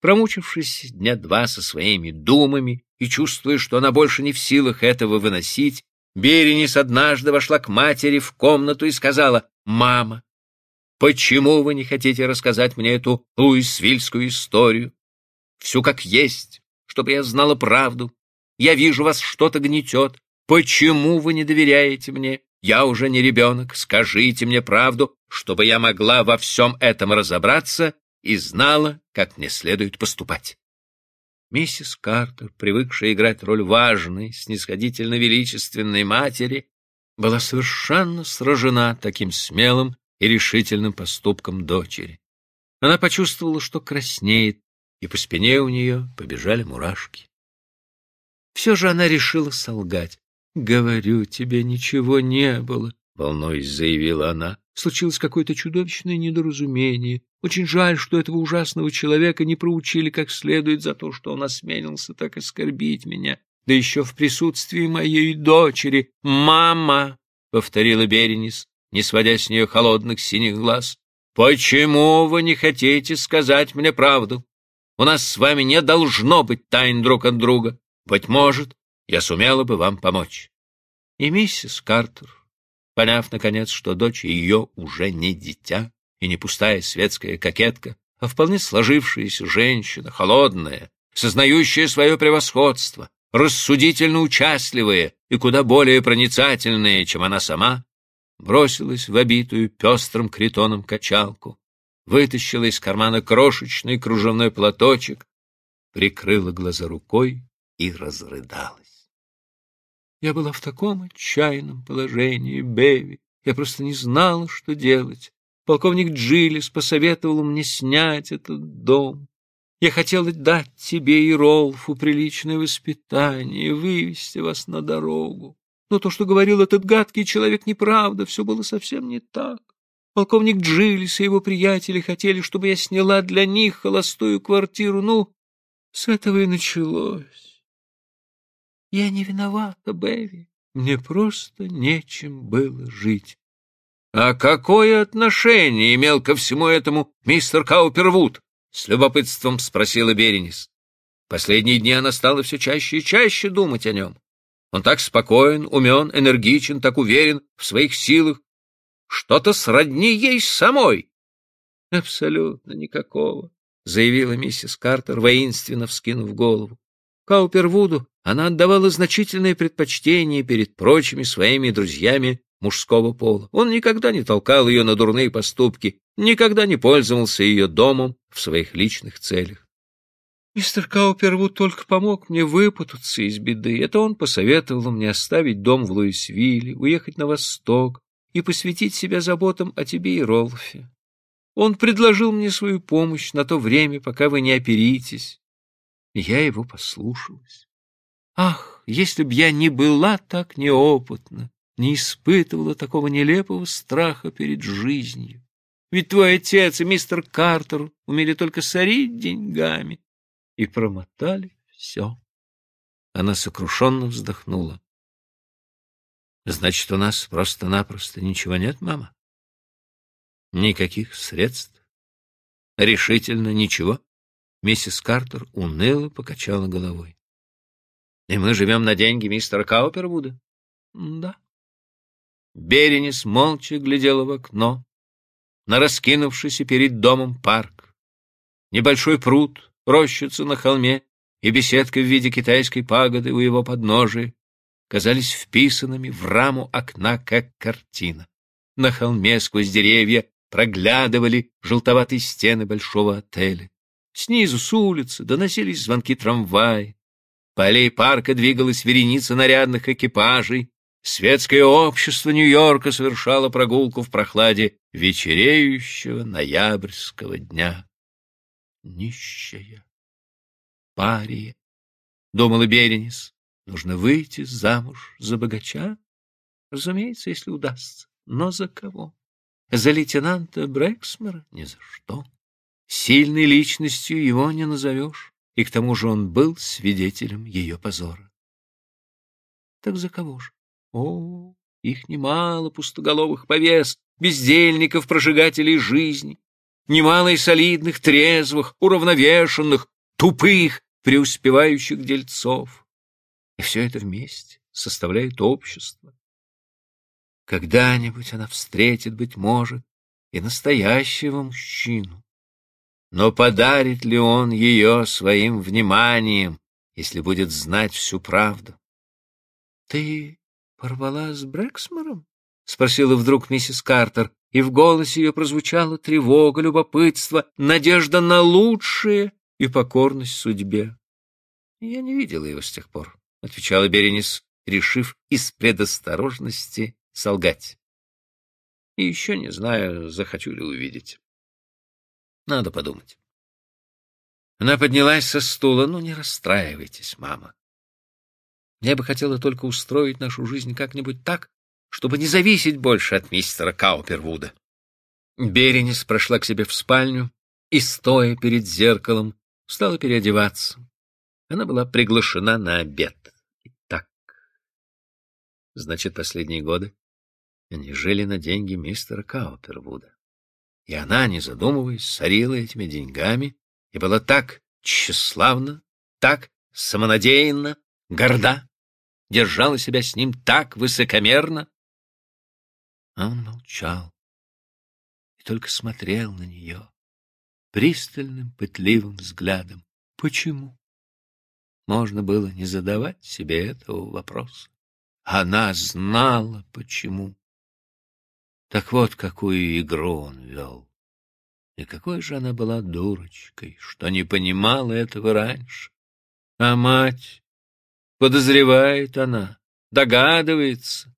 Промучившись дня два со своими думами и чувствуя, что она больше не в силах этого выносить, Беренис однажды вошла к матери в комнату и сказала, «Мама, почему вы не хотите рассказать мне эту луисвильскую историю? Всю как есть, чтобы я знала правду. Я вижу, вас что-то гнетет. Почему вы не доверяете мне? Я уже не ребенок. Скажите мне правду, чтобы я могла во всем этом разобраться и знала, как мне следует поступать. Миссис Картер, привыкшая играть роль важной, снисходительно величественной матери, была совершенно сражена таким смелым и решительным поступком дочери. Она почувствовала, что краснеет, и по спине у нее побежали мурашки. Все же она решила солгать. «Говорю тебе, ничего не было», — волнуясь заявила она. «Случилось какое-то чудовищное недоразумение. Очень жаль, что этого ужасного человека не проучили как следует за то, что он осмелился так оскорбить меня, да еще в присутствии моей дочери. «Мама!» — повторила Беренис, не сводя с нее холодных синих глаз. «Почему вы не хотите сказать мне правду? У нас с вами не должно быть тайн друг от друга. Быть может, я сумела бы вам помочь». И миссис Картер, поняв, наконец, что дочь ее уже не дитя, и не пустая светская кокетка, а вполне сложившаяся женщина, холодная, сознающая свое превосходство, рассудительно участливая и куда более проницательная, чем она сама, бросилась в обитую пестрым критоном качалку, вытащила из кармана крошечный кружевной платочек, прикрыла глаза рукой и разрыдалась. Я была в таком отчаянном положении, Бэви, я просто не знала, что делать. Полковник Джилис посоветовал мне снять этот дом. Я хотела дать тебе и Ролфу приличное воспитание, вывести вас на дорогу. Но то, что говорил этот гадкий человек, неправда, все было совсем не так. Полковник Джилис и его приятели хотели, чтобы я сняла для них холостую квартиру. Ну, с этого и началось. Я не виновата, Бэви. Мне просто нечем было жить. «А какое отношение имел ко всему этому мистер Каупервуд?» — с любопытством спросила Беренис. Последние дни она стала все чаще и чаще думать о нем. Он так спокоен, умен, энергичен, так уверен в своих силах. Что-то сродни ей самой. — Абсолютно никакого, — заявила миссис Картер, воинственно вскинув голову. Каупервуду она отдавала значительное предпочтение перед прочими своими друзьями мужского пола. Он никогда не толкал ее на дурные поступки, никогда не пользовался ее домом в своих личных целях. Мистер Каупервуд только помог мне выпутаться из беды. Это он посоветовал мне оставить дом в Луисвилле, уехать на восток и посвятить себя заботам о тебе и Ролфе. Он предложил мне свою помощь на то время, пока вы не оперитесь. Я его послушалась. Ах, если б я не была так неопытна, не испытывала такого нелепого страха перед жизнью. Ведь твой отец и мистер Картер умели только сорить деньгами и промотали все. Она сокрушенно вздохнула. — Значит, у нас просто-напросто ничего нет, мама? Никаких средств? Решительно ничего? Миссис Картер уныло покачала головой. — И мы живем на деньги мистера Каупервуда? — Да. Беренис молча глядела в окно на раскинувшийся перед домом парк. Небольшой пруд, рощица на холме и беседка в виде китайской пагоды у его подножия казались вписанными в раму окна, как картина. На холме сквозь деревья проглядывали желтоватые стены большого отеля. Снизу, с улицы, доносились звонки трамвая. По аллее парка двигалась вереница нарядных экипажей, Светское общество Нью-Йорка совершало прогулку в прохладе вечереющего ноябрьского дня. Нищая, пария, — думала Беренис, — нужно выйти замуж за богача? Разумеется, если удастся. Но за кого? За лейтенанта Брэксмера? Ни за что. Сильной личностью его не назовешь, и к тому же он был свидетелем ее позора. Так за кого же? О, их немало пустоголовых повес, бездельников, прожигателей жизни. немало и солидных, трезвых, уравновешенных, тупых, преуспевающих дельцов. И все это вместе составляет общество. Когда-нибудь она встретит, быть может, и настоящего мужчину. Но подарит ли он ее своим вниманием, если будет знать всю правду? — Ты порвала с Брэксмором? — спросила вдруг миссис Картер, и в голосе ее прозвучала тревога, любопытство, надежда на лучшее и покорность судьбе. — Я не видела его с тех пор, — отвечала Беренис, решив из предосторожности солгать. И еще не знаю, захочу ли увидеть. Надо подумать. Она поднялась со стула. Ну, не расстраивайтесь, мама. Я бы хотела только устроить нашу жизнь как-нибудь так, чтобы не зависеть больше от мистера Каупервуда. Беренис прошла к себе в спальню и, стоя перед зеркалом, стала переодеваться. Она была приглашена на обед. Итак, значит, последние годы они жили на деньги мистера Каупервуда. И она, не задумываясь, сорила этими деньгами и была так тщеславна, так самонадеянна, горда, держала себя с ним так высокомерно. А он молчал и только смотрел на нее пристальным, пытливым взглядом. Почему? Можно было не задавать себе этого вопроса. Она знала, почему. Так вот, какую игру он вел. И какой же она была дурочкой, что не понимала этого раньше. А мать, подозревает она, догадывается.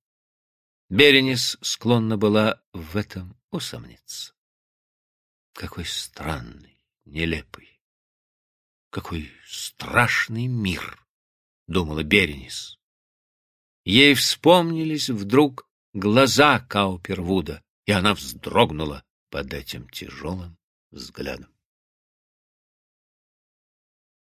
Беренис склонна была в этом усомниться. Какой странный, нелепый, какой страшный мир, — думала Беренис. Ей вспомнились вдруг глаза Каупервуда, и она вздрогнула под этим тяжелым взглядом.